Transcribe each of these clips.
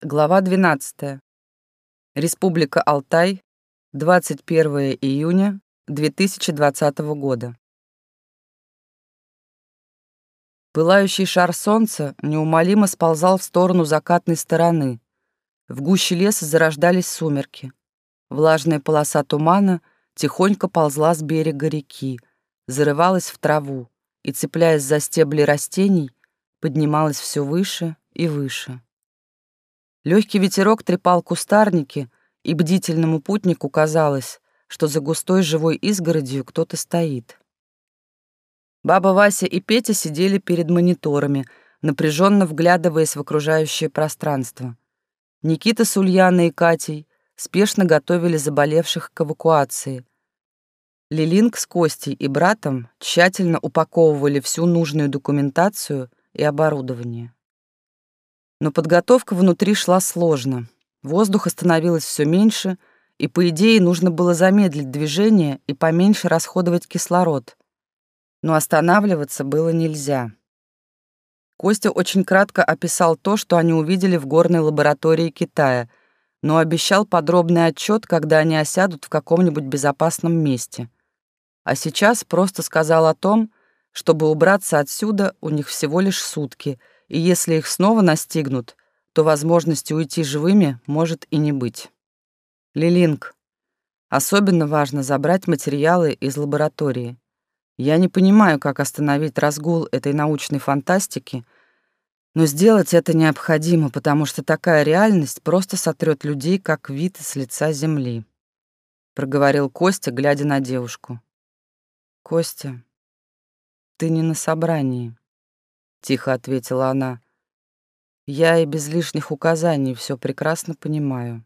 Глава 12. Республика Алтай, 21 июня 2020 года. Пылающий шар солнца неумолимо сползал в сторону закатной стороны. В гуще леса зарождались сумерки. Влажная полоса тумана тихонько ползла с берега реки, зарывалась в траву и, цепляясь за стебли растений, поднималась все выше и выше. Легкий ветерок трепал кустарники, и бдительному путнику казалось, что за густой живой изгородью кто-то стоит. Баба Вася и Петя сидели перед мониторами, напряженно вглядываясь в окружающее пространство. Никита с Ульяной и Катей спешно готовили заболевших к эвакуации. Лилинг с Костей и братом тщательно упаковывали всю нужную документацию и оборудование. Но подготовка внутри шла сложно. Воздуха становилось все меньше, и, по идее, нужно было замедлить движение и поменьше расходовать кислород. Но останавливаться было нельзя. Костя очень кратко описал то, что они увидели в горной лаборатории Китая, но обещал подробный отчет, когда они осядут в каком-нибудь безопасном месте. А сейчас просто сказал о том, чтобы убраться отсюда у них всего лишь сутки — и если их снова настигнут, то возможности уйти живыми может и не быть. Лилинг. Особенно важно забрать материалы из лаборатории. Я не понимаю, как остановить разгул этой научной фантастики, но сделать это необходимо, потому что такая реальность просто сотрет людей, как вид с лица земли. Проговорил Костя, глядя на девушку. Костя, ты не на собрании. — тихо ответила она. «Я и без лишних указаний все прекрасно понимаю».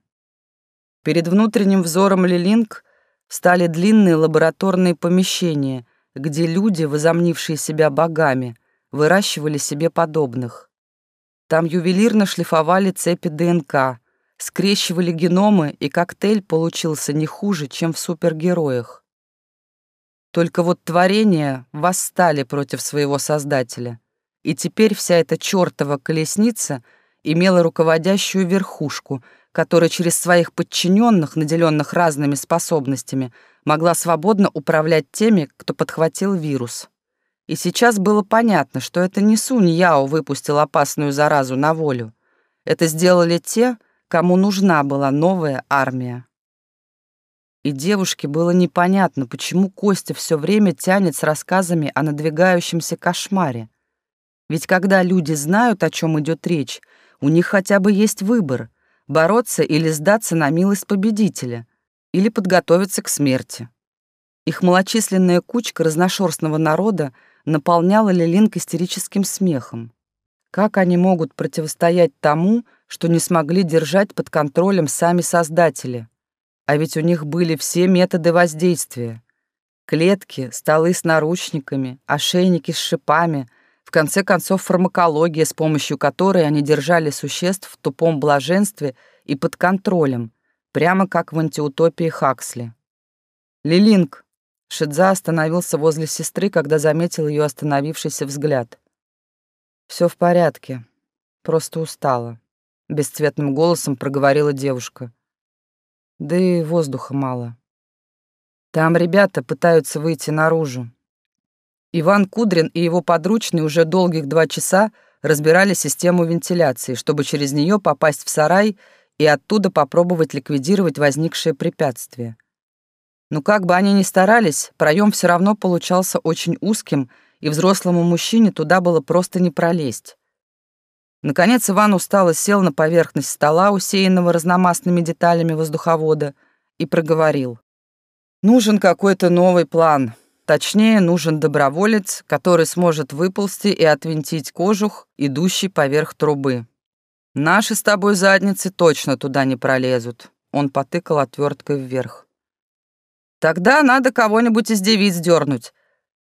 Перед внутренним взором Лилинг стали длинные лабораторные помещения, где люди, возомнившие себя богами, выращивали себе подобных. Там ювелирно шлифовали цепи ДНК, скрещивали геномы, и коктейль получился не хуже, чем в супергероях. Только вот творения восстали против своего создателя и теперь вся эта чертова колесница имела руководящую верхушку, которая через своих подчиненных, наделенных разными способностями, могла свободно управлять теми, кто подхватил вирус. И сейчас было понятно, что это не Сунь Яо выпустил опасную заразу на волю. Это сделали те, кому нужна была новая армия. И девушке было непонятно, почему Костя все время тянет с рассказами о надвигающемся кошмаре. Ведь когда люди знают, о чем идет речь, у них хотя бы есть выбор — бороться или сдаться на милость победителя, или подготовиться к смерти. Их малочисленная кучка разношерстного народа наполняла Лилинг истерическим смехом. Как они могут противостоять тому, что не смогли держать под контролем сами создатели? А ведь у них были все методы воздействия. Клетки, столы с наручниками, ошейники с шипами — конце концов, фармакология, с помощью которой они держали существ в тупом блаженстве и под контролем, прямо как в антиутопии Хаксли. «Лилинг!» Шидза остановился возле сестры, когда заметил ее остановившийся взгляд. Все в порядке, просто устала», — бесцветным голосом проговорила девушка. «Да и воздуха мало. Там ребята пытаются выйти наружу. Иван Кудрин и его подручные уже долгих два часа разбирали систему вентиляции, чтобы через нее попасть в сарай и оттуда попробовать ликвидировать возникшее препятствие. Но как бы они ни старались, проем все равно получался очень узким, и взрослому мужчине туда было просто не пролезть. Наконец Иван устало сел на поверхность стола, усеянного разномастными деталями воздуховода, и проговорил. «Нужен какой-то новый план. Точнее, нужен доброволец, который сможет выползти и отвинтить кожух, идущий поверх трубы. Наши с тобой задницы точно туда не пролезут. Он потыкал отверткой вверх. Тогда надо кого-нибудь из девиц дернуть.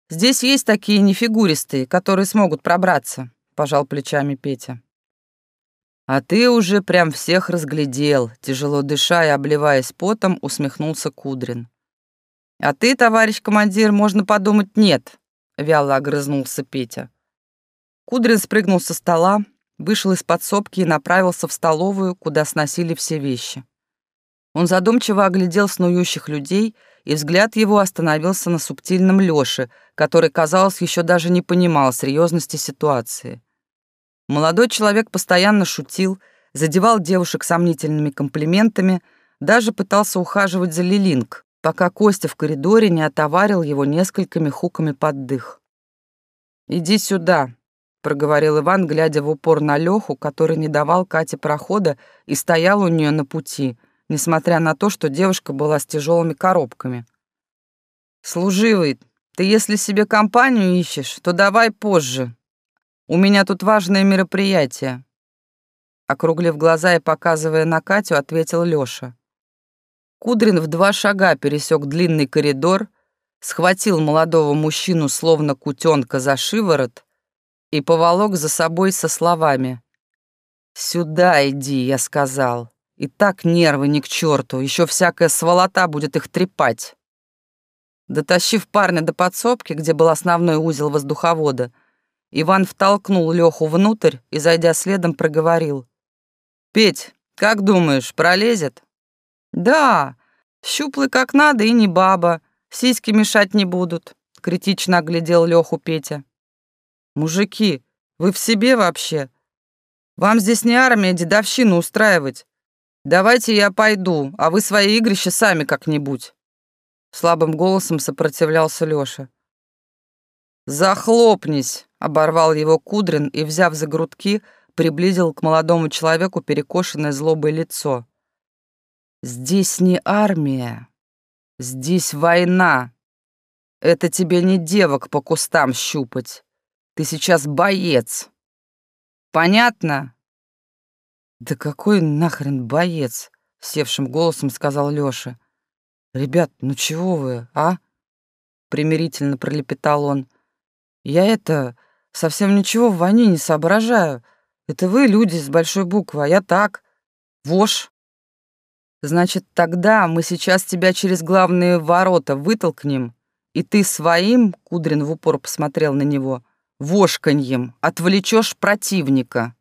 Здесь есть такие нефигуристые, которые смогут пробраться, пожал плечами Петя. А ты уже прям всех разглядел, тяжело дыша и обливаясь потом, усмехнулся Кудрин. «А ты, товарищ командир, можно подумать, нет», — вяло огрызнулся Петя. Кудрин спрыгнул со стола, вышел из подсобки и направился в столовую, куда сносили все вещи. Он задумчиво оглядел снующих людей, и взгляд его остановился на субтильном Лёше, который, казалось, еще даже не понимал серьезности ситуации. Молодой человек постоянно шутил, задевал девушек сомнительными комплиментами, даже пытался ухаживать за Лилинг, пока Костя в коридоре не отоварил его несколькими хуками под дых. «Иди сюда», — проговорил Иван, глядя в упор на Леху, который не давал Кате прохода и стоял у нее на пути, несмотря на то, что девушка была с тяжелыми коробками. «Служивый, ты если себе компанию ищешь, то давай позже. У меня тут важное мероприятие». Округлив глаза и показывая на Катю, ответил Лёша. Кудрин в два шага пересек длинный коридор, схватил молодого мужчину словно кутенка за шиворот и поволок за собой со словами. «Сюда иди», — я сказал. «И так нервы ни к черту, еще всякая сволота будет их трепать». Дотащив парня до подсобки, где был основной узел воздуховода, Иван втолкнул Леху внутрь и, зайдя следом, проговорил. «Петь, как думаешь, пролезет?» «Да, щуплый как надо и не баба, сиськи мешать не будут», — критично оглядел Леху Петя. «Мужики, вы в себе вообще? Вам здесь не армия дедовщину устраивать. Давайте я пойду, а вы свои игрища сами как-нибудь». Слабым голосом сопротивлялся Лёша. «Захлопнись!» — оборвал его Кудрин и, взяв за грудки, приблизил к молодому человеку перекошенное злобое лицо. «Здесь не армия, здесь война. Это тебе не девок по кустам щупать. Ты сейчас боец. Понятно?» «Да какой нахрен боец?» — севшим голосом сказал Лёша. «Ребят, ну чего вы, а?» Примирительно пролепетал он. «Я это, совсем ничего в войне не соображаю. Это вы, люди с большой буквы, а я так, вошь. Значит, тогда мы сейчас тебя через главные ворота вытолкнем, и ты своим, Кудрин в упор посмотрел на него, вошканьем отвлечешь противника,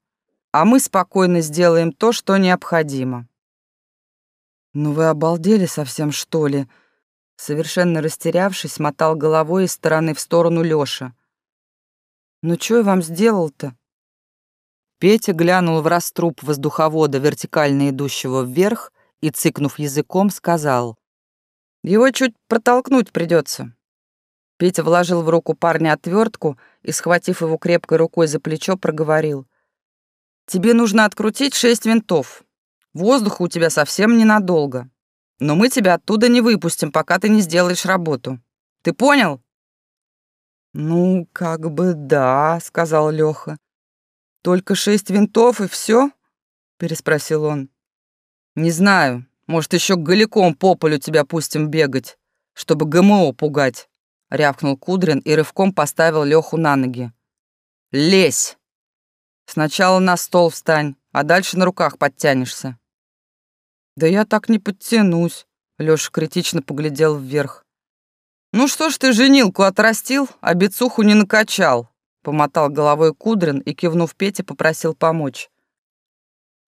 а мы спокойно сделаем то, что необходимо. «Ну вы обалдели совсем, что ли?» Совершенно растерявшись, мотал головой из стороны в сторону Лёша. «Ну что я вам сделал-то?» Петя глянул в раструб воздуховода, вертикально идущего вверх, и, цыкнув языком, сказал. «Его чуть протолкнуть придется. Петя вложил в руку парня отвертку и, схватив его крепкой рукой за плечо, проговорил. «Тебе нужно открутить шесть винтов. Воздуха у тебя совсем ненадолго. Но мы тебя оттуда не выпустим, пока ты не сделаешь работу. Ты понял?» «Ну, как бы да», — сказал Лёха. «Только шесть винтов и все? переспросил он. «Не знаю. Может, еще голиком по полю тебя пустим бегать, чтобы ГМО пугать», — рявкнул Кудрин и рывком поставил Лёху на ноги. «Лезь! Сначала на стол встань, а дальше на руках подтянешься». «Да я так не подтянусь», — Лёша критично поглядел вверх. «Ну что ж ты женилку отрастил, а бицуху не накачал?» Помотал головой Кудрин и, кивнув Пете, попросил помочь.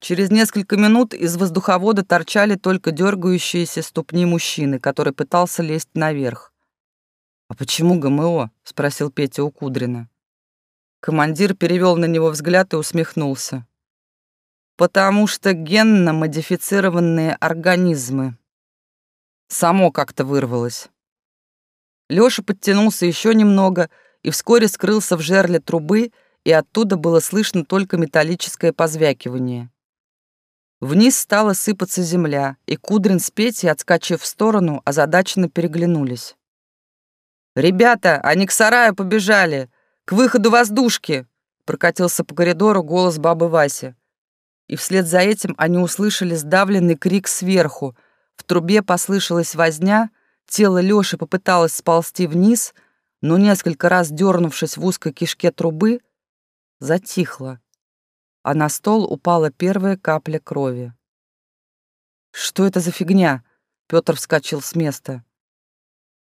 Через несколько минут из воздуховода торчали только дергающиеся ступни мужчины, который пытался лезть наверх. «А почему ГМО?» — спросил Петя у Кудрина. Командир перевел на него взгляд и усмехнулся потому что генно-модифицированные организмы. Само как-то вырвалось. Лёша подтянулся еще немного и вскоре скрылся в жерле трубы, и оттуда было слышно только металлическое позвякивание. Вниз стала сыпаться земля, и Кудрин с Петей, отскочив в сторону, озадаченно переглянулись. «Ребята, они к сараю побежали! К выходу воздушки!» Прокатился по коридору голос бабы Васи и вслед за этим они услышали сдавленный крик сверху. В трубе послышалась возня, тело Лёши попыталось сползти вниз, но несколько раз дернувшись в узкой кишке трубы, затихло, а на стол упала первая капля крови. «Что это за фигня?» Пётр вскочил с места.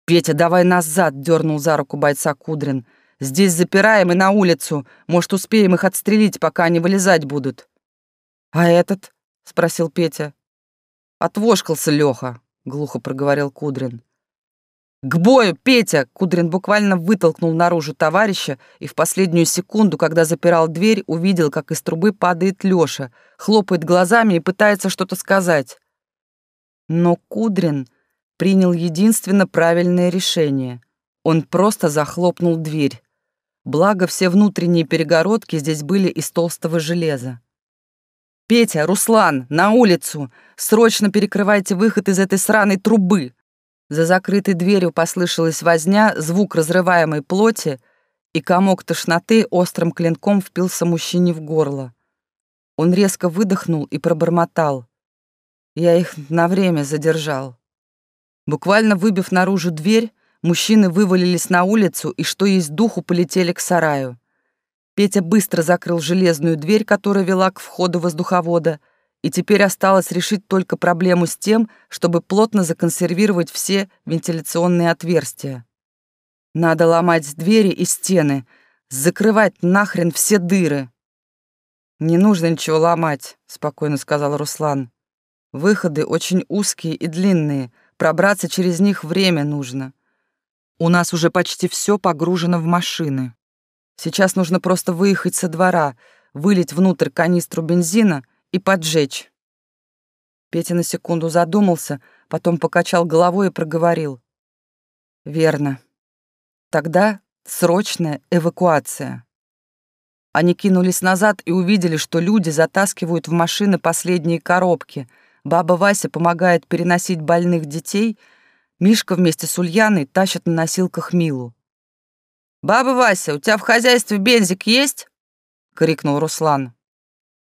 «Петя, давай назад!» — дернул за руку бойца Кудрин. Здесь запираем и на улицу. Может, успеем их отстрелить, пока они вылезать будут». «А этот?» — спросил Петя. «Отвошкался Лёха», — глухо проговорил Кудрин. «К бою, Петя!» Кудрин буквально вытолкнул наружу товарища и в последнюю секунду, когда запирал дверь, увидел, как из трубы падает Лёша, хлопает глазами и пытается что-то сказать. Но Кудрин принял единственно правильное решение. Он просто захлопнул дверь. Благо, все внутренние перегородки здесь были из толстого железа. «Петя, Руслан, на улицу! Срочно перекрывайте выход из этой сраной трубы!» За закрытой дверью послышалась возня, звук разрываемой плоти, и комок тошноты острым клинком впился мужчине в горло. Он резко выдохнул и пробормотал. Я их на время задержал. Буквально выбив наружу дверь, мужчины вывалились на улицу и, что есть духу, полетели к сараю. Петя быстро закрыл железную дверь, которая вела к входу воздуховода, и теперь осталось решить только проблему с тем, чтобы плотно законсервировать все вентиляционные отверстия. Надо ломать двери и стены, закрывать нахрен все дыры. «Не нужно ничего ломать», — спокойно сказал Руслан. «Выходы очень узкие и длинные, пробраться через них время нужно. У нас уже почти все погружено в машины. Сейчас нужно просто выехать со двора, вылить внутрь канистру бензина — и поджечь. Петя на секунду задумался, потом покачал головой и проговорил. «Верно. Тогда срочная эвакуация». Они кинулись назад и увидели, что люди затаскивают в машины последние коробки. Баба Вася помогает переносить больных детей, Мишка вместе с Ульяной тащат на носилках Милу. «Баба Вася, у тебя в хозяйстве бензик есть?» — крикнул Руслан.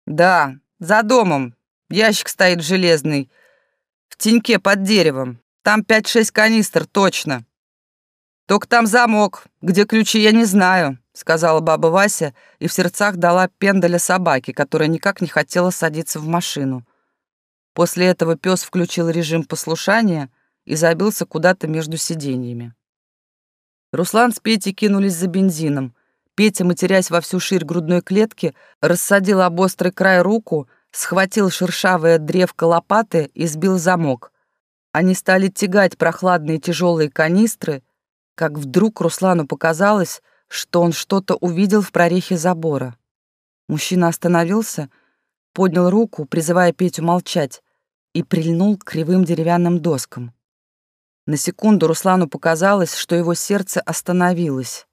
«Да, за домом. Ящик стоит железный. В теньке под деревом. Там пять-шесть канистр, точно. Только там замок. Где ключи, я не знаю, сказала баба Вася и в сердцах дала пендаля собаке, которая никак не хотела садиться в машину. После этого пес включил режим послушания и забился куда-то между сиденьями. Руслан с Петей кинулись за бензином. Петя, матерясь во всю ширь грудной клетки, рассадил об острый край руку, схватил шершавое древко лопаты и сбил замок. Они стали тягать прохладные тяжелые канистры, как вдруг Руслану показалось, что он что-то увидел в прорехе забора. Мужчина остановился, поднял руку, призывая Петю молчать, и прильнул к кривым деревянным доскам. На секунду Руслану показалось, что его сердце остановилось.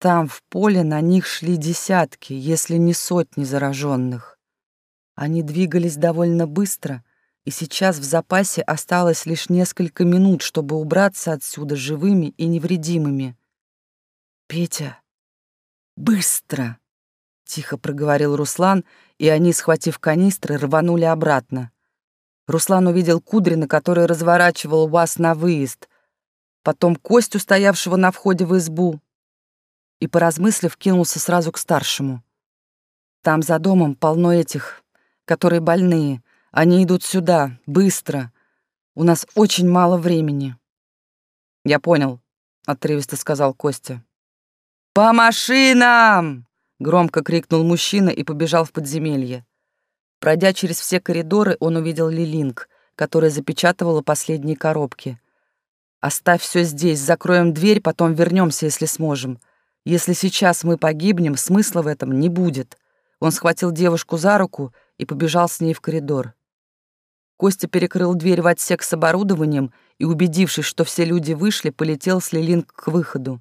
Там, в поле, на них шли десятки, если не сотни зараженных. Они двигались довольно быстро, и сейчас в запасе осталось лишь несколько минут, чтобы убраться отсюда живыми и невредимыми. «Петя, быстро!» — тихо проговорил Руслан, и они, схватив канистры, рванули обратно. Руслан увидел Кудрина, который разворачивал вас на выезд, потом Костю, стоявшего на входе в избу, и, поразмыслив, кинулся сразу к старшему. Там за домом полно этих, которые больные. Они идут сюда, быстро. У нас очень мало времени. Я понял, отрывисто сказал Костя. По машинам! Громко крикнул мужчина и побежал в подземелье. Пройдя через все коридоры, он увидел Лилинг, которая запечатывала последние коробки. «Оставь все здесь, закроем дверь, потом вернемся, если сможем. Если сейчас мы погибнем, смысла в этом не будет». Он схватил девушку за руку и побежал с ней в коридор. Костя перекрыл дверь в отсек с оборудованием и, убедившись, что все люди вышли, полетел с Лилинг к выходу.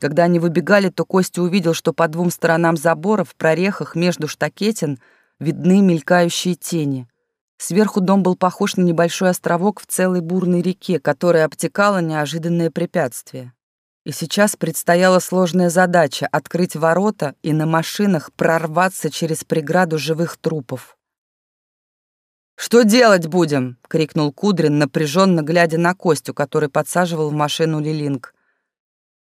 Когда они выбегали, то Костя увидел, что по двум сторонам забора в прорехах между штакетин видны мелькающие тени. Сверху дом был похож на небольшой островок в целой бурной реке, которая обтекала неожиданное препятствие. И сейчас предстояла сложная задача — открыть ворота и на машинах прорваться через преграду живых трупов. «Что делать будем?» — крикнул Кудрин, напряженно глядя на Костю, который подсаживал в машину Лилинг.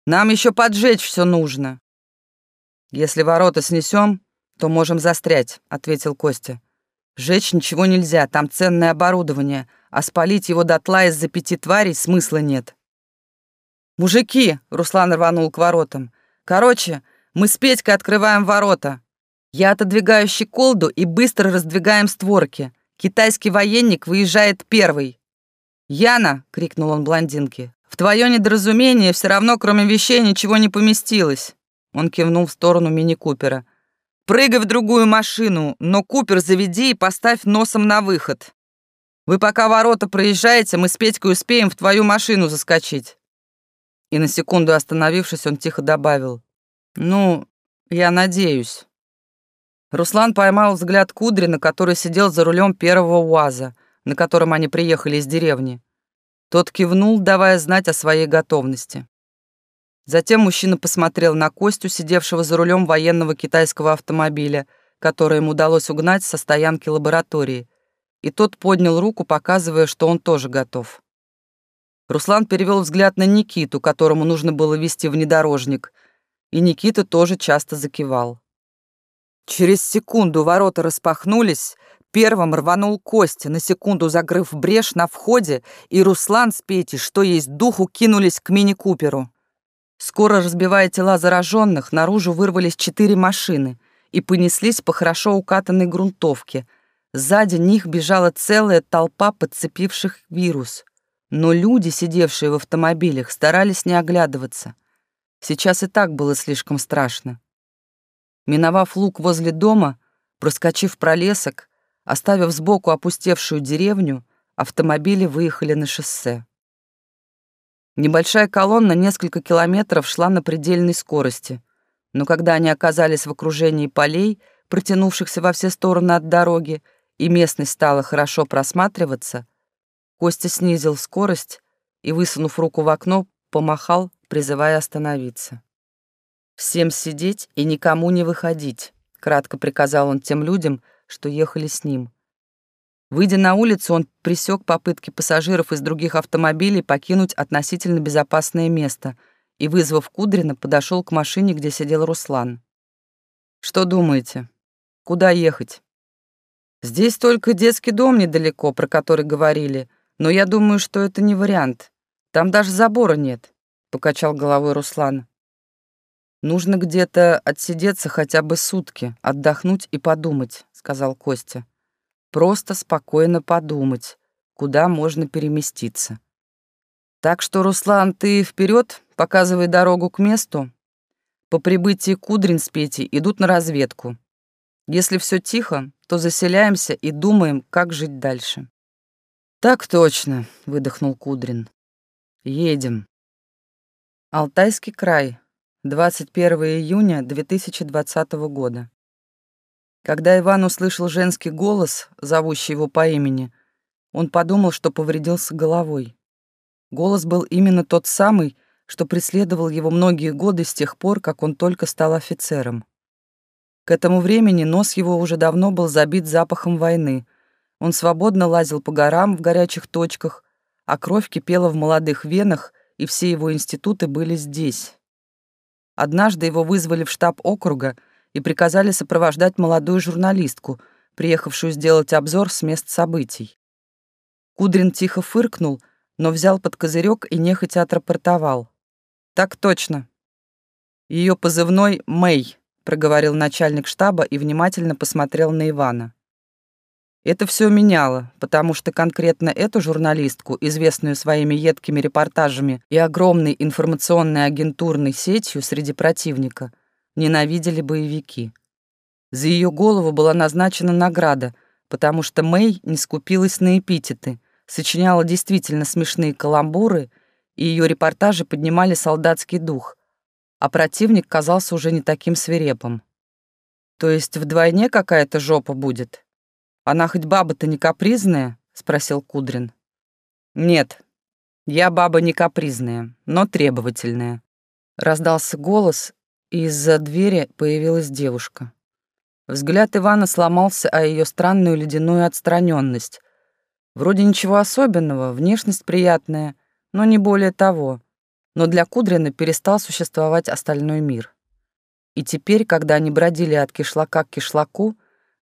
«Нам еще поджечь все нужно». «Если ворота снесем, то можем застрять», — ответил Костя. «Жечь ничего нельзя, там ценное оборудование, а спалить его дотла из-за пяти тварей смысла нет». «Мужики!» — Руслан рванул к воротам. «Короче, мы с Петькой открываем ворота. Я отодвигаю щеколду и быстро раздвигаем створки. Китайский военник выезжает первый. «Яна!» — крикнул он блондинке. «В твое недоразумение все равно, кроме вещей, ничего не поместилось». Он кивнул в сторону мини-купера. «Прыгай в другую машину, но купер заведи и поставь носом на выход. Вы пока ворота проезжаете, мы с Петькой успеем в твою машину заскочить». И на секунду остановившись, он тихо добавил. «Ну, я надеюсь». Руслан поймал взгляд Кудрина, который сидел за рулем первого УАЗа, на котором они приехали из деревни. Тот кивнул, давая знать о своей готовности. Затем мужчина посмотрел на Костю, сидевшего за рулем военного китайского автомобиля, который ему удалось угнать со стоянки лаборатории, и тот поднял руку, показывая, что он тоже готов. Руслан перевел взгляд на Никиту, которому нужно было вести внедорожник, и Никита тоже часто закивал. Через секунду ворота распахнулись, первым рванул Костя, на секунду закрыв брешь на входе, и Руслан с Петей, что есть духу, кинулись к мини-куперу. Скоро разбивая тела зараженных, наружу вырвались четыре машины и понеслись по хорошо укатанной грунтовке. Сзади них бежала целая толпа подцепивших вирус. Но люди, сидевшие в автомобилях, старались не оглядываться. Сейчас и так было слишком страшно. Миновав луг возле дома, проскочив пролесок, оставив сбоку опустевшую деревню, автомобили выехали на шоссе. Небольшая колонна несколько километров шла на предельной скорости, но когда они оказались в окружении полей, протянувшихся во все стороны от дороги, и местность стала хорошо просматриваться, Костя снизил скорость и, высунув руку в окно, помахал, призывая остановиться. «Всем сидеть и никому не выходить», — кратко приказал он тем людям, что ехали с ним. Выйдя на улицу, он пресек попытки пассажиров из других автомобилей покинуть относительно безопасное место и, вызвав Кудрина, подошел к машине, где сидел Руслан. «Что думаете? Куда ехать?» «Здесь только детский дом недалеко, про который говорили, но я думаю, что это не вариант. Там даже забора нет», — покачал головой Руслан. «Нужно где-то отсидеться хотя бы сутки, отдохнуть и подумать», — сказал Костя. Просто спокойно подумать, куда можно переместиться. Так что, Руслан, ты вперед, показывай дорогу к месту. По прибытии Кудрин с Петей идут на разведку. Если все тихо, то заселяемся и думаем, как жить дальше. Так точно, выдохнул Кудрин. Едем. Алтайский край. 21 июня 2020 года. Когда Иван услышал женский голос, зовущий его по имени, он подумал, что повредился головой. Голос был именно тот самый, что преследовал его многие годы с тех пор, как он только стал офицером. К этому времени нос его уже давно был забит запахом войны. Он свободно лазил по горам в горячих точках, а кровь кипела в молодых венах, и все его институты были здесь. Однажды его вызвали в штаб округа, и приказали сопровождать молодую журналистку, приехавшую сделать обзор с мест событий. Кудрин тихо фыркнул, но взял под козырек и нехотя отрапортовал. «Так точно». Ее позывной «Мэй», — проговорил начальник штаба и внимательно посмотрел на Ивана. Это все меняло, потому что конкретно эту журналистку, известную своими едкими репортажами и огромной информационной агентурной сетью среди противника — ненавидели боевики. За ее голову была назначена награда, потому что Мэй не скупилась на эпитеты, сочиняла действительно смешные каламбуры, и ее репортажи поднимали солдатский дух, а противник казался уже не таким свирепым. То есть вдвойне какая-то жопа будет? Она хоть баба-то не капризная? спросил Кудрин. Нет, я баба не капризная, но требовательная. Раздался голос, из-за двери появилась девушка. Взгляд Ивана сломался о ее странную ледяную отстраненность. Вроде ничего особенного, внешность приятная, но не более того. Но для Кудрина перестал существовать остальной мир. И теперь, когда они бродили от кишлака к кишлаку,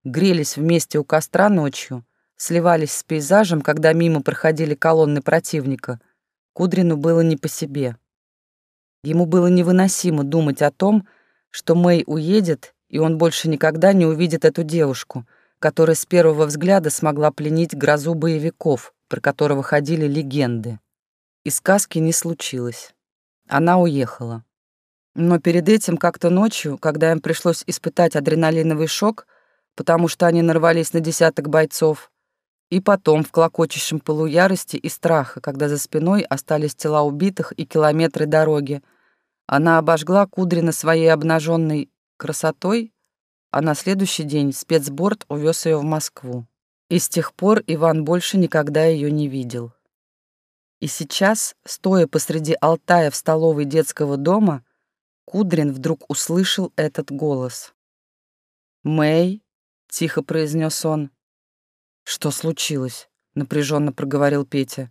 грелись вместе у костра ночью, сливались с пейзажем, когда мимо проходили колонны противника, Кудрину было не по себе. Ему было невыносимо думать о том, что Мэй уедет, и он больше никогда не увидит эту девушку, которая с первого взгляда смогла пленить грозу боевиков, про которого ходили легенды. И сказки не случилось. Она уехала. Но перед этим как-то ночью, когда им пришлось испытать адреналиновый шок, потому что они нарвались на десяток бойцов, и потом в клокочущем пылу ярости и страха, когда за спиной остались тела убитых и километры дороги, она обожгла Кудрина своей обнаженной красотой, а на следующий день спецборд увез ее в Москву. И с тех пор Иван больше никогда ее не видел. И сейчас, стоя посреди Алтая в столовой детского дома, Кудрин вдруг услышал этот голос. «Мэй», — тихо произнес он. «Что случилось?» — напряженно проговорил Петя.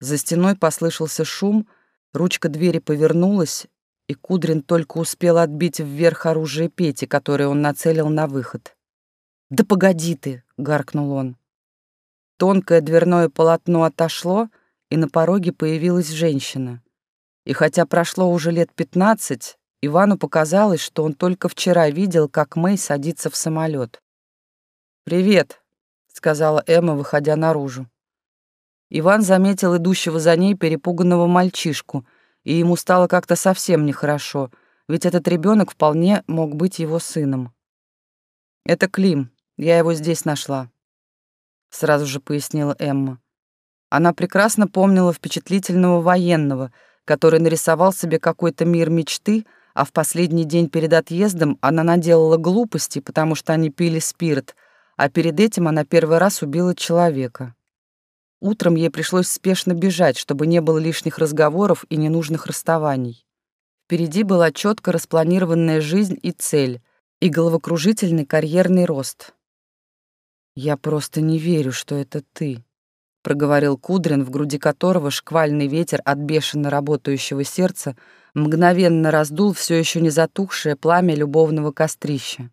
За стеной послышался шум, Ручка двери повернулась, и Кудрин только успел отбить вверх оружие Пети, которое он нацелил на выход. «Да погоди ты!» — гаркнул он. Тонкое дверное полотно отошло, и на пороге появилась женщина. И хотя прошло уже лет пятнадцать, Ивану показалось, что он только вчера видел, как Мэй садится в самолет. «Привет», — сказала Эмма, выходя наружу. Иван заметил идущего за ней перепуганного мальчишку, и ему стало как-то совсем нехорошо, ведь этот ребенок вполне мог быть его сыном. «Это Клим, я его здесь нашла», — сразу же пояснила Эмма. Она прекрасно помнила впечатлительного военного, который нарисовал себе какой-то мир мечты, а в последний день перед отъездом она наделала глупости, потому что они пили спирт, а перед этим она первый раз убила человека. Утром ей пришлось спешно бежать, чтобы не было лишних разговоров и ненужных расставаний. Впереди была четко распланированная жизнь и цель, и головокружительный карьерный рост. «Я просто не верю, что это ты», — проговорил Кудрин, в груди которого шквальный ветер от бешено работающего сердца мгновенно раздул все еще не затухшее пламя любовного кострища.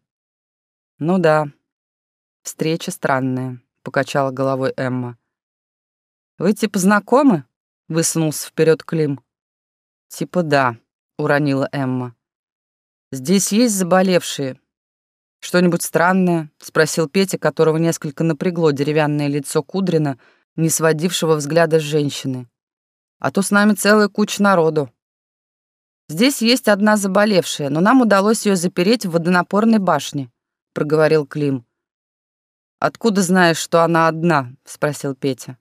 «Ну да, встреча странная», — покачала головой Эмма. «Вы типа знакомы?» — высунулся вперед Клим. «Типа да», — уронила Эмма. «Здесь есть заболевшие?» «Что-нибудь странное?» — спросил Петя, которого несколько напрягло деревянное лицо Кудрина, не сводившего взгляда с женщины. «А то с нами целая куча народу». «Здесь есть одна заболевшая, но нам удалось ее запереть в водонапорной башне», — проговорил Клим. «Откуда знаешь, что она одна?» — спросил Петя.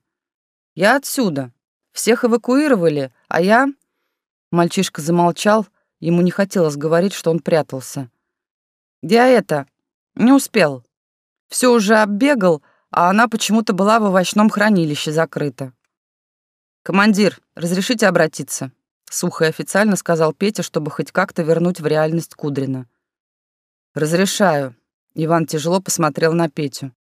Я отсюда. Всех эвакуировали, а я...» Мальчишка замолчал, ему не хотелось говорить, что он прятался. «Я это... не успел. Все уже оббегал, а она почему-то была в овощном хранилище закрыта». «Командир, разрешите обратиться?» Сухо и официально сказал Петя, чтобы хоть как-то вернуть в реальность Кудрина. «Разрешаю». Иван тяжело посмотрел на Петю.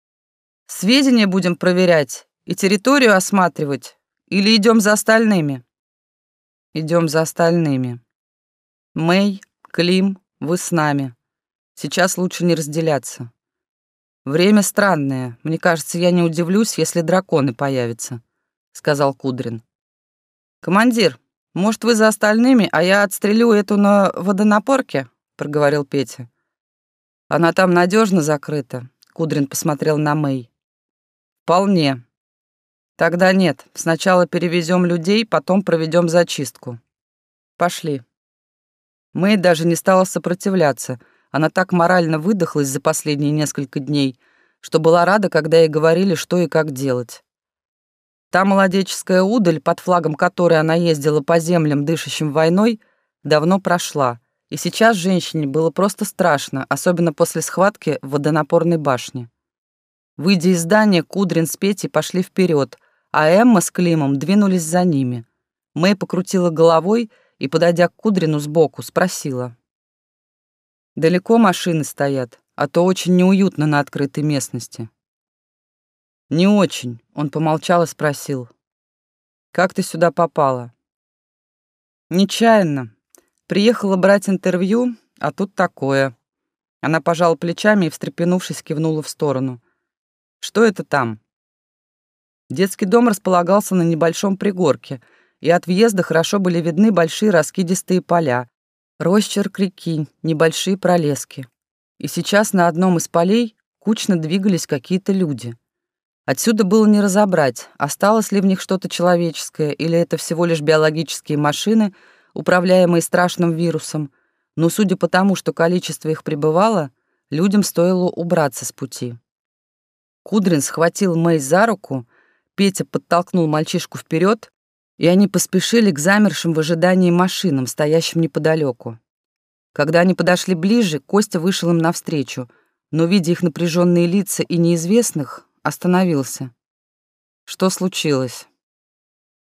«Сведения будем проверять и территорию осматривать? Или идем за остальными? Идем за остальными. Мэй, Клим, вы с нами. Сейчас лучше не разделяться. Время странное. Мне кажется, я не удивлюсь, если драконы появятся, сказал Кудрин. Командир, может, вы за остальными, а я отстрелю эту на водонапорке? проговорил Петя. Она там надежно закрыта. Кудрин посмотрел на Мэй. Вполне. Тогда нет. Сначала перевезем людей, потом проведем зачистку. Пошли. Мэй даже не стала сопротивляться. Она так морально выдохлась за последние несколько дней, что была рада, когда ей говорили, что и как делать. Та молодеческая удаль, под флагом которой она ездила по землям, дышащим войной, давно прошла, и сейчас женщине было просто страшно, особенно после схватки в водонапорной башне. Выйдя из здания, Кудрин с Петей пошли вперед, а Эмма с Климом двинулись за ними. Мэй покрутила головой и, подойдя к Кудрину сбоку, спросила. «Далеко машины стоят, а то очень неуютно на открытой местности». «Не очень», — он помолчал и спросил. «Как ты сюда попала?» «Нечаянно. Приехала брать интервью, а тут такое». Она пожала плечами и, встрепенувшись, кивнула в сторону. «Что это там?» Детский дом располагался на небольшом пригорке, и от въезда хорошо были видны большие раскидистые поля, росчерк реки, небольшие пролески. И сейчас на одном из полей кучно двигались какие-то люди. Отсюда было не разобрать, осталось ли в них что-то человеческое, или это всего лишь биологические машины, управляемые страшным вирусом, но судя по тому, что количество их пребывало, людям стоило убраться с пути. Кудрин схватил Мэй за руку, Петя подтолкнул мальчишку вперед, и они поспешили к замершим в ожидании машинам, стоящим неподалеку. Когда они подошли ближе, Костя вышел им навстречу, но, видя их напряженные лица и неизвестных, остановился. Что случилось?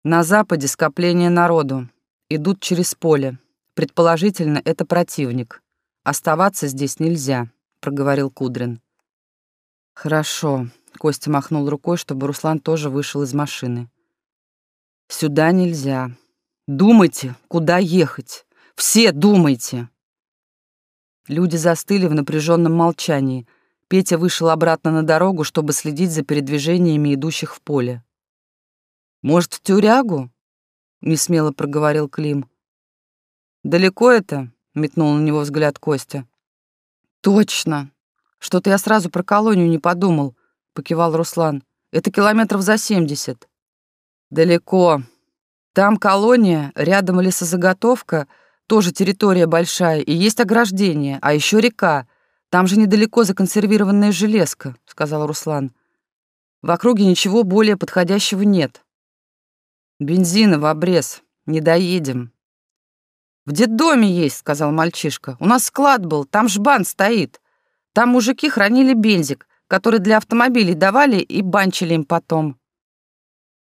На западе скопление народу. Идут через поле. Предположительно, это противник. Оставаться здесь нельзя, проговорил Кудрин. Хорошо. Костя махнул рукой, чтобы Руслан тоже вышел из машины. Сюда нельзя. Думайте, куда ехать. Все думайте. Люди застыли в напряженном молчании. Петя вышел обратно на дорогу, чтобы следить за передвижениями идущих в поле. «Может, в тюрягу?» — несмело проговорил Клим. «Далеко это?» — метнул на него взгляд Костя. «Точно! Что-то я сразу про колонию не подумал», — покивал Руслан. «Это километров за семьдесят». «Далеко. Там колония, рядом лесозаготовка, тоже территория большая, и есть ограждение, а еще река. Там же недалеко законсервированная железка», — сказал Руслан. «В округе ничего более подходящего нет». «Бензина в обрез. Не доедем». «В детдоме есть», — сказал мальчишка. «У нас склад был, там жбан стоит. Там мужики хранили бензик, который для автомобилей давали и банчили им потом».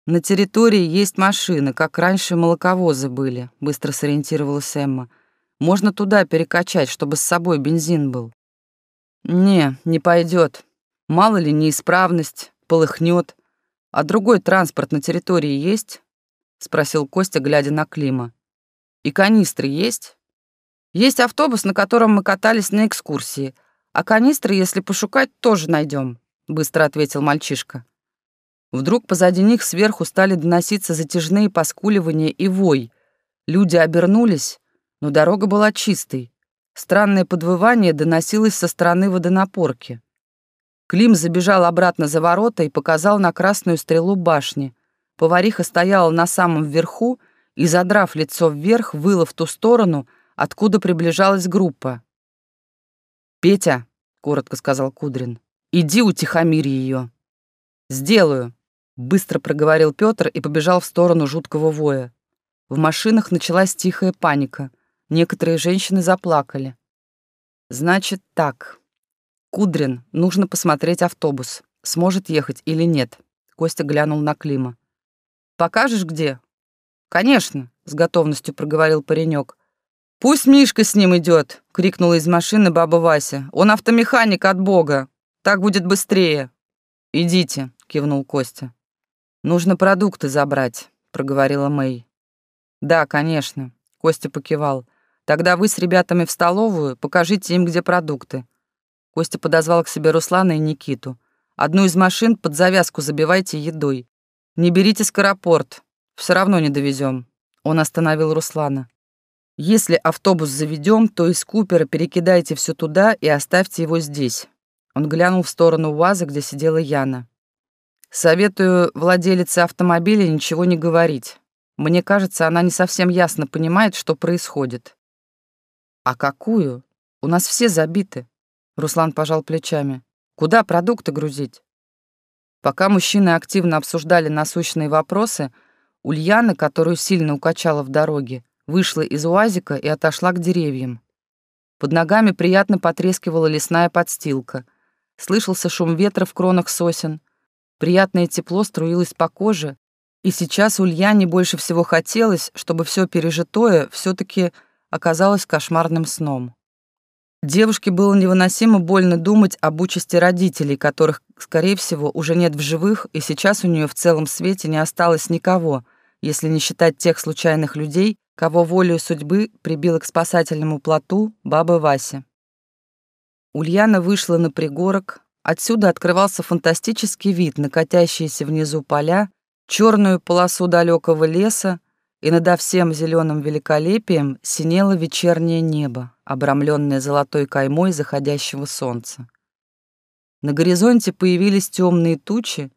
«На территории есть машины, как раньше молоковозы были», — быстро сориентировалась Эмма. «Можно туда перекачать, чтобы с собой бензин был». «Не, не пойдет. Мало ли неисправность, полыхнет. А другой транспорт на территории есть?» — спросил Костя, глядя на Клима. «И канистры есть?» «Есть автобус, на котором мы катались на экскурсии, а канистры, если пошукать, тоже найдем», — быстро ответил мальчишка. Вдруг позади них сверху стали доноситься затяжные поскуливания и вой. Люди обернулись, но дорога была чистой. Странное подвывание доносилось со стороны водонапорки. Клим забежал обратно за ворота и показал на красную стрелу башни. Повариха стояла на самом верху и, задрав лицо вверх, выла в ту сторону, откуда приближалась группа. «Петя», — коротко сказал Кудрин, — «иди утихомирь ее». «Сделаю», Быстро проговорил Петр и побежал в сторону жуткого воя. В машинах началась тихая паника. Некоторые женщины заплакали. Значит так. Кудрин, нужно посмотреть автобус. Сможет ехать или нет. Костя глянул на Клима. Покажешь где? Конечно, с готовностью проговорил паренек. Пусть Мишка с ним идет, крикнула из машины баба Вася. Он автомеханик от бога. Так будет быстрее. Идите, кивнул Костя. «Нужно продукты забрать», — проговорила Мэй. «Да, конечно», — Костя покивал. «Тогда вы с ребятами в столовую, покажите им, где продукты». Костя подозвал к себе Руслана и Никиту. «Одну из машин под завязку забивайте едой. Не берите скоропорт, все равно не довезем. Он остановил Руслана. «Если автобус заведем, то из Купера перекидайте все туда и оставьте его здесь». Он глянул в сторону УАЗа, где сидела Яна. Советую владелице автомобиля ничего не говорить. Мне кажется, она не совсем ясно понимает, что происходит. А какую? У нас все забиты. Руслан пожал плечами. Куда продукты грузить? Пока мужчины активно обсуждали насущные вопросы, Ульяна, которую сильно укачала в дороге, вышла из уазика и отошла к деревьям. Под ногами приятно потрескивала лесная подстилка. Слышался шум ветра в кронах сосен — Приятное тепло струилось по коже, и сейчас Ульяне больше всего хотелось, чтобы все пережитое все таки оказалось кошмарным сном. Девушке было невыносимо больно думать об участи родителей, которых, скорее всего, уже нет в живых, и сейчас у нее в целом свете не осталось никого, если не считать тех случайных людей, кого волею судьбы прибила к спасательному плоту баба Вася. Ульяна вышла на пригорок, Отсюда открывался фантастический вид на катящиеся внизу поля, черную полосу далекого леса и над всем зеленым великолепием синело вечернее небо, обрамленное золотой каймой заходящего солнца. На горизонте появились темные тучи,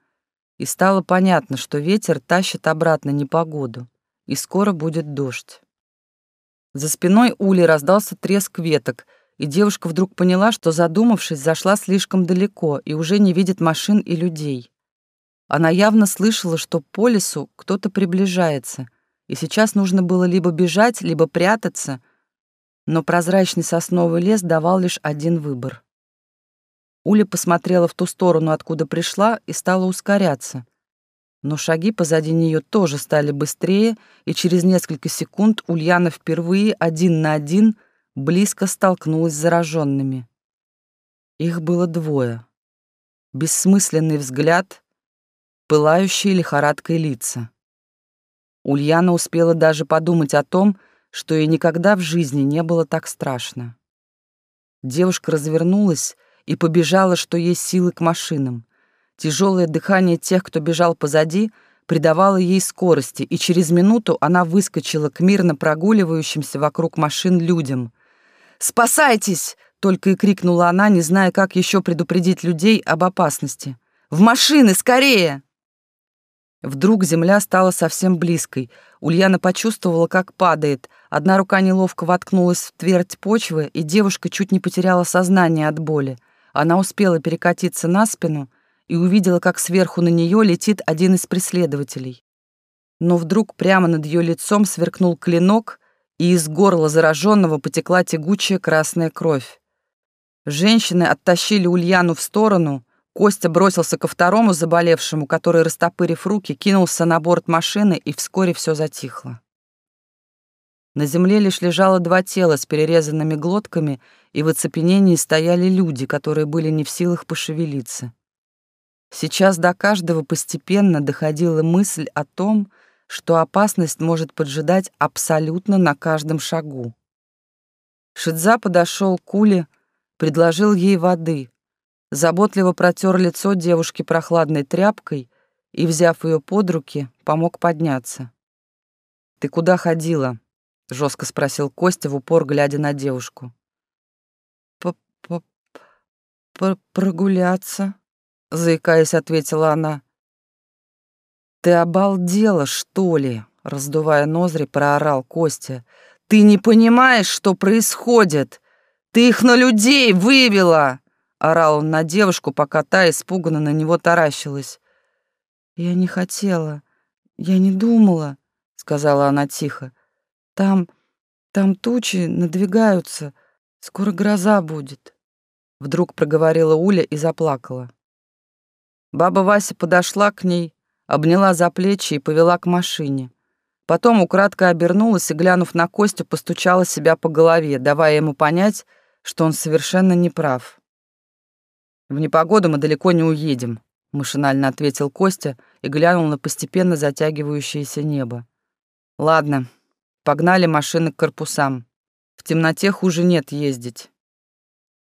и стало понятно, что ветер тащит обратно непогоду, и скоро будет дождь. За спиной Ули раздался треск веток, и девушка вдруг поняла, что, задумавшись, зашла слишком далеко и уже не видит машин и людей. Она явно слышала, что по лесу кто-то приближается, и сейчас нужно было либо бежать, либо прятаться, но прозрачный сосновый лес давал лишь один выбор. Уля посмотрела в ту сторону, откуда пришла, и стала ускоряться. Но шаги позади нее тоже стали быстрее, и через несколько секунд Ульяна впервые один на один близко столкнулась с зараженными. Их было двое. Бессмысленный взгляд, пылающие лихорадкой лица. Ульяна успела даже подумать о том, что ей никогда в жизни не было так страшно. Девушка развернулась и побежала, что есть силы к машинам. Тяжелое дыхание тех, кто бежал позади, придавало ей скорости, и через минуту она выскочила к мирно прогуливающимся вокруг машин людям. «Спасайтесь!» — только и крикнула она, не зная, как еще предупредить людей об опасности. «В машины, скорее!» Вдруг земля стала совсем близкой. Ульяна почувствовала, как падает. Одна рука неловко воткнулась в твердь почвы, и девушка чуть не потеряла сознание от боли. Она успела перекатиться на спину и увидела, как сверху на нее летит один из преследователей. Но вдруг прямо над ее лицом сверкнул клинок, и из горла зараженного потекла тягучая красная кровь. Женщины оттащили Ульяну в сторону, Костя бросился ко второму заболевшему, который, растопырив руки, кинулся на борт машины, и вскоре все затихло. На земле лишь лежало два тела с перерезанными глотками, и в оцепенении стояли люди, которые были не в силах пошевелиться. Сейчас до каждого постепенно доходила мысль о том, что опасность может поджидать абсолютно на каждом шагу. Шидза подошел к Уле, предложил ей воды, заботливо протер лицо девушки прохладной тряпкой и, взяв ее под руки, помог подняться. «Ты куда ходила?» — жестко спросил Костя в упор, глядя на девушку. П -п -п «Прогуляться», — заикаясь, ответила она. «Ты обалдела, что ли?» — раздувая ноздри, проорал Костя. «Ты не понимаешь, что происходит? Ты их на людей вывела!» Орал он на девушку, пока та испуганно на него таращилась. «Я не хотела, я не думала», — сказала она тихо. «Там, там тучи надвигаются, скоро гроза будет». Вдруг проговорила Уля и заплакала. Баба Вася подошла к ней, обняла за плечи и повела к машине. Потом украдкой обернулась и, глянув на Костю, постучала себя по голове, давая ему понять, что он совершенно не прав. «В непогоду мы далеко не уедем», — машинально ответил Костя и глянул на постепенно затягивающееся небо. «Ладно, погнали машины к корпусам. В темноте хуже нет ездить.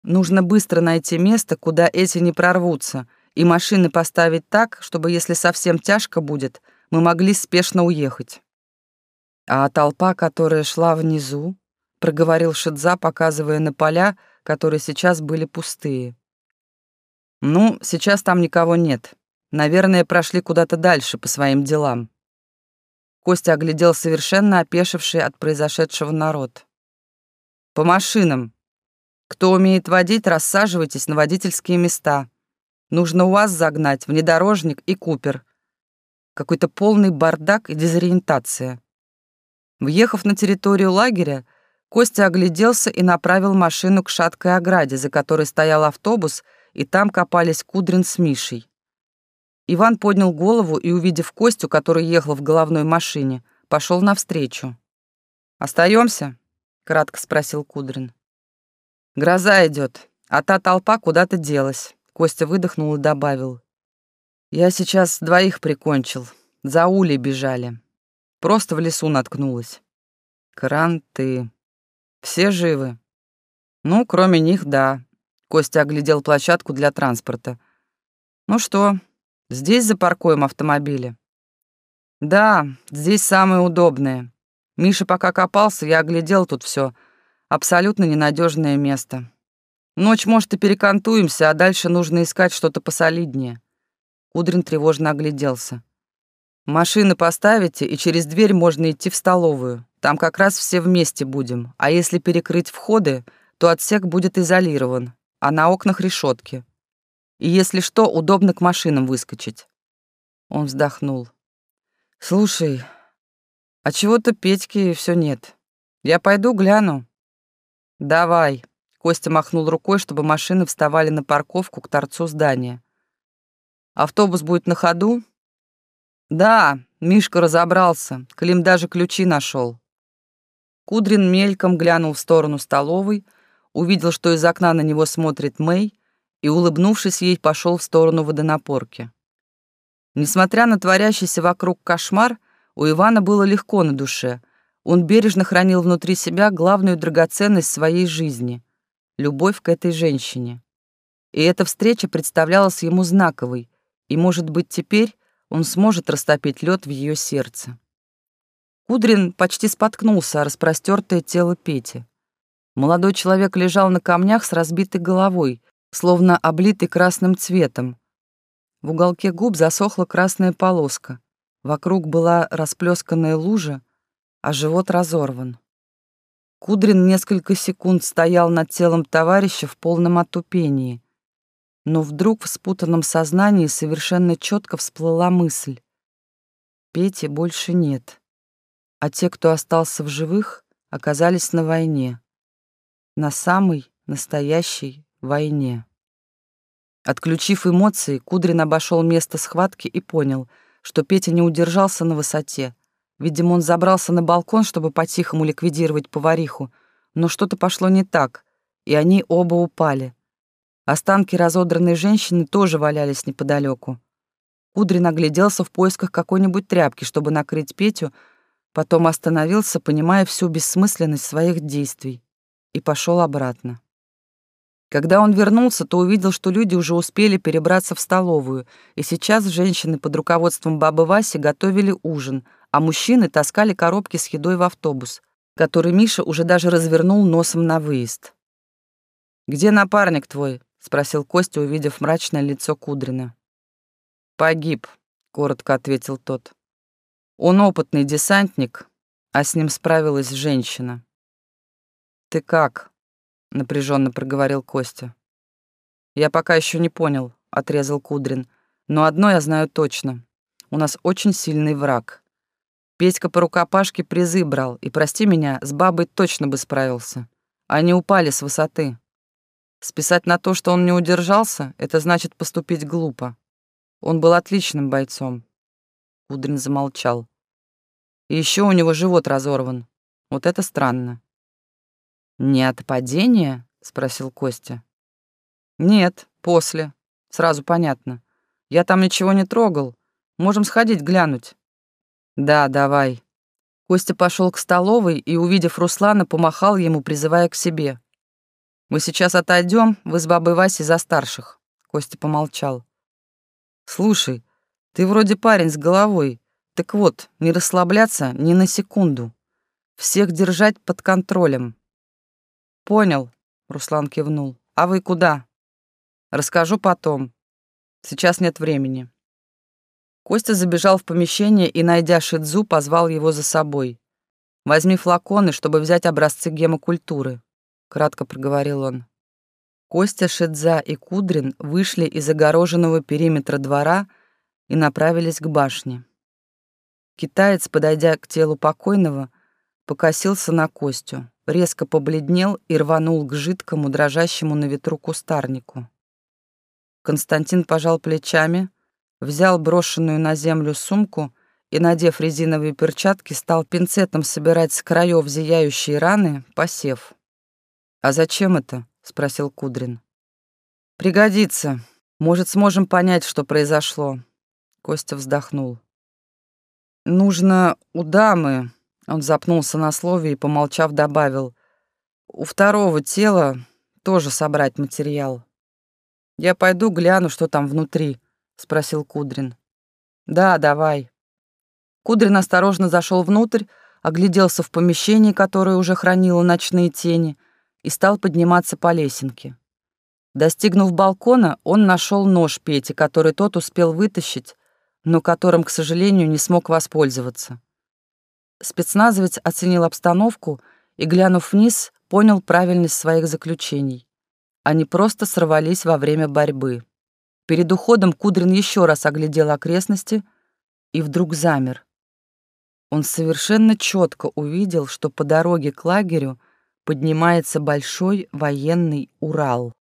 Нужно быстро найти место, куда эти не прорвутся, и машины поставить так, чтобы, если совсем тяжко будет, мы могли спешно уехать. А толпа, которая шла внизу, проговорил Шидза, показывая на поля, которые сейчас были пустые. Ну, сейчас там никого нет. Наверное, прошли куда-то дальше по своим делам. Костя оглядел совершенно опешивший от произошедшего народ. По машинам. Кто умеет водить, рассаживайтесь на водительские места. Нужно УАЗ загнать, внедорожник и Купер. Какой-то полный бардак и дезориентация. Въехав на территорию лагеря, Костя огляделся и направил машину к шаткой ограде, за которой стоял автобус, и там копались Кудрин с Мишей. Иван поднял голову и, увидев Костю, который ехал в головной машине, пошел навстречу. Остаемся? кратко спросил Кудрин. «Гроза идет, а та толпа куда-то делась». Костя выдохнул и добавил. «Я сейчас двоих прикончил. За улей бежали. Просто в лесу наткнулась. Кранты. Все живы? Ну, кроме них, да». Костя оглядел площадку для транспорта. «Ну что, здесь запаркуем автомобили?» Да, здесь самое удобное. Миша пока копался, я оглядел тут все. Абсолютно ненадежное место. Ночь, может, и перекантуемся, а дальше нужно искать что-то посолиднее. Кудрин тревожно огляделся. Машины поставите, и через дверь можно идти в столовую. Там как раз все вместе будем. А если перекрыть входы, то отсек будет изолирован, а на окнах решетки. И если что, удобно к машинам выскочить. Он вздохнул. Слушай, а чего-то Петьки все нет. Я пойду гляну. Давай. Костя махнул рукой, чтобы машины вставали на парковку к торцу здания. Автобус будет на ходу? Да, Мишка разобрался. Клим даже ключи нашел. Кудрин мельком глянул в сторону столовой, увидел, что из окна на него смотрит Мэй, и, улыбнувшись ей, пошел в сторону водонапорки. Несмотря на творящийся вокруг кошмар, у Ивана было легко на душе. Он бережно хранил внутри себя главную драгоценность своей жизни — любовь к этой женщине. И эта встреча представлялась ему знаковой, и, может быть, теперь он сможет растопить лед в ее сердце. Кудрин почти споткнулся о распростертое тело Пети. Молодой человек лежал на камнях с разбитой головой, словно облитый красным цветом. В уголке губ засохла красная полоска. Вокруг была расплесканная лужа, а живот разорван. Кудрин несколько секунд стоял над телом товарища в полном отупении, но вдруг в спутанном сознании совершенно четко всплыла мысль. Пети больше нет, а те, кто остался в живых, оказались на войне, на самой настоящей войне. Отключив эмоции, Кудрин обошел место схватки и понял, что Петя не удержался на высоте. Видимо, он забрался на балкон, чтобы по-тихому ликвидировать повариху, но что-то пошло не так, и они оба упали. Останки разодранной женщины тоже валялись неподалеку. Кудрин огляделся в поисках какой-нибудь тряпки, чтобы накрыть Петю, потом остановился, понимая всю бессмысленность своих действий, и пошел обратно. Когда он вернулся, то увидел, что люди уже успели перебраться в столовую, и сейчас женщины под руководством бабы Васи готовили ужин, а мужчины таскали коробки с едой в автобус, который Миша уже даже развернул носом на выезд. «Где напарник твой?» — спросил Костя, увидев мрачное лицо Кудрина. «Погиб», — коротко ответил тот. «Он опытный десантник, а с ним справилась женщина». «Ты как?» — напряженно проговорил Костя. «Я пока еще не понял», — отрезал Кудрин. «Но одно я знаю точно. У нас очень сильный враг. Петька по рукопашке призы брал, и, прости меня, с бабой точно бы справился. Они упали с высоты. Списать на то, что он не удержался, это значит поступить глупо. Он был отличным бойцом». Кудрин замолчал. «И еще у него живот разорван. Вот это странно». «Не от падения?» — спросил Костя. «Нет, после. Сразу понятно. Я там ничего не трогал. Можем сходить глянуть». «Да, давай». Костя пошел к столовой и, увидев Руслана, помахал ему, призывая к себе. «Мы сейчас отойдем, вы с бабой Васей за старших». Костя помолчал. «Слушай, ты вроде парень с головой. Так вот, не расслабляться ни на секунду. Всех держать под контролем. «Понял», — Руслан кивнул. «А вы куда?» «Расскажу потом. Сейчас нет времени». Костя забежал в помещение и, найдя Шидзу, позвал его за собой. «Возьми флаконы, чтобы взять образцы гемокультуры», — кратко проговорил он. Костя, Шидза и Кудрин вышли из огороженного периметра двора и направились к башне. Китаец, подойдя к телу покойного, покосился на Костю резко побледнел и рванул к жидкому, дрожащему на ветру кустарнику. Константин пожал плечами, взял брошенную на землю сумку и, надев резиновые перчатки, стал пинцетом собирать с краев зияющие раны, посев. «А зачем это?» — спросил Кудрин. «Пригодится. Может, сможем понять, что произошло». Костя вздохнул. «Нужно у дамы он запнулся на слове и, помолчав, добавил. «У второго тела тоже собрать материал». «Я пойду гляну, что там внутри», — спросил Кудрин. «Да, давай». Кудрин осторожно зашел внутрь, огляделся в помещении, которое уже хранило ночные тени, и стал подниматься по лесенке. Достигнув балкона, он нашел нож Пети, который тот успел вытащить, но которым, к сожалению, не смог воспользоваться. Спецназовец оценил обстановку и, глянув вниз, понял правильность своих заключений. Они просто сорвались во время борьбы. Перед уходом Кудрин еще раз оглядел окрестности и вдруг замер. Он совершенно четко увидел, что по дороге к лагерю поднимается большой военный Урал.